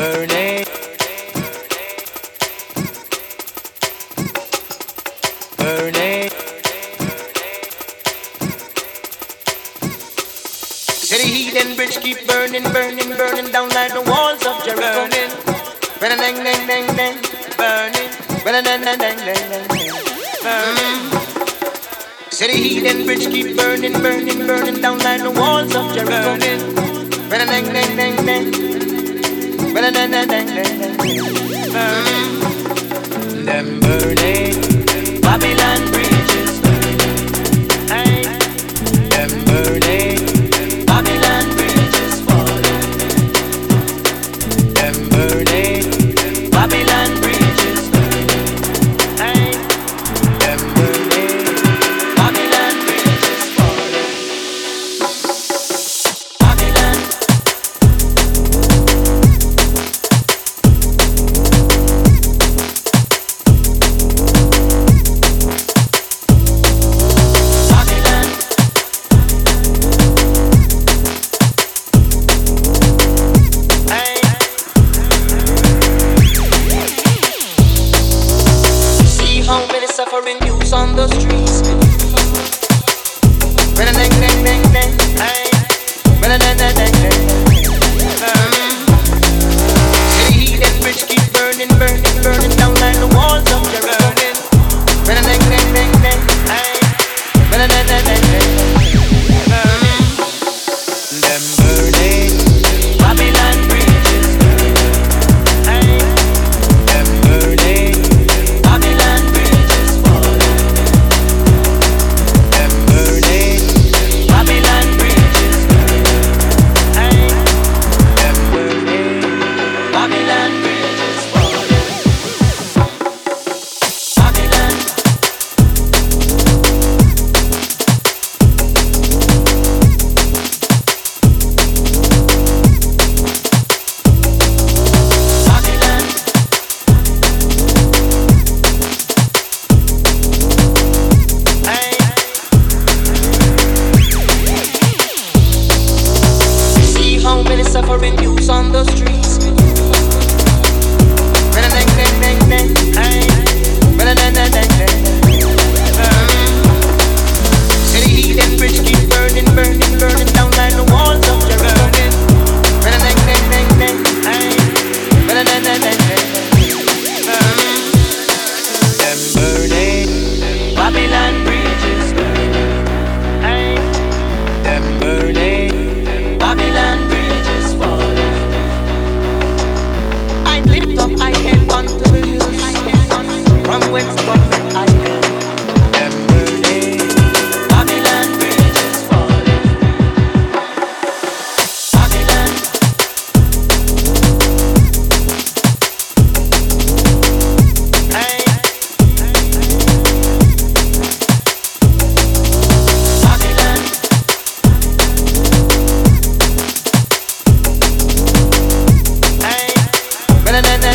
burning. Burning. City heat and bridge keep burning, burning, burning down like the walls of Jericho. Burning, burning, dang, dang, dang, burning, burning, dang, dang, dang, dang, burning. City heat and bridge keep burning, burning, burning down like the walls of Jericho. Burning, burning, dang, dang, dang, dang, Mm. Them burning, Babylon When I na na na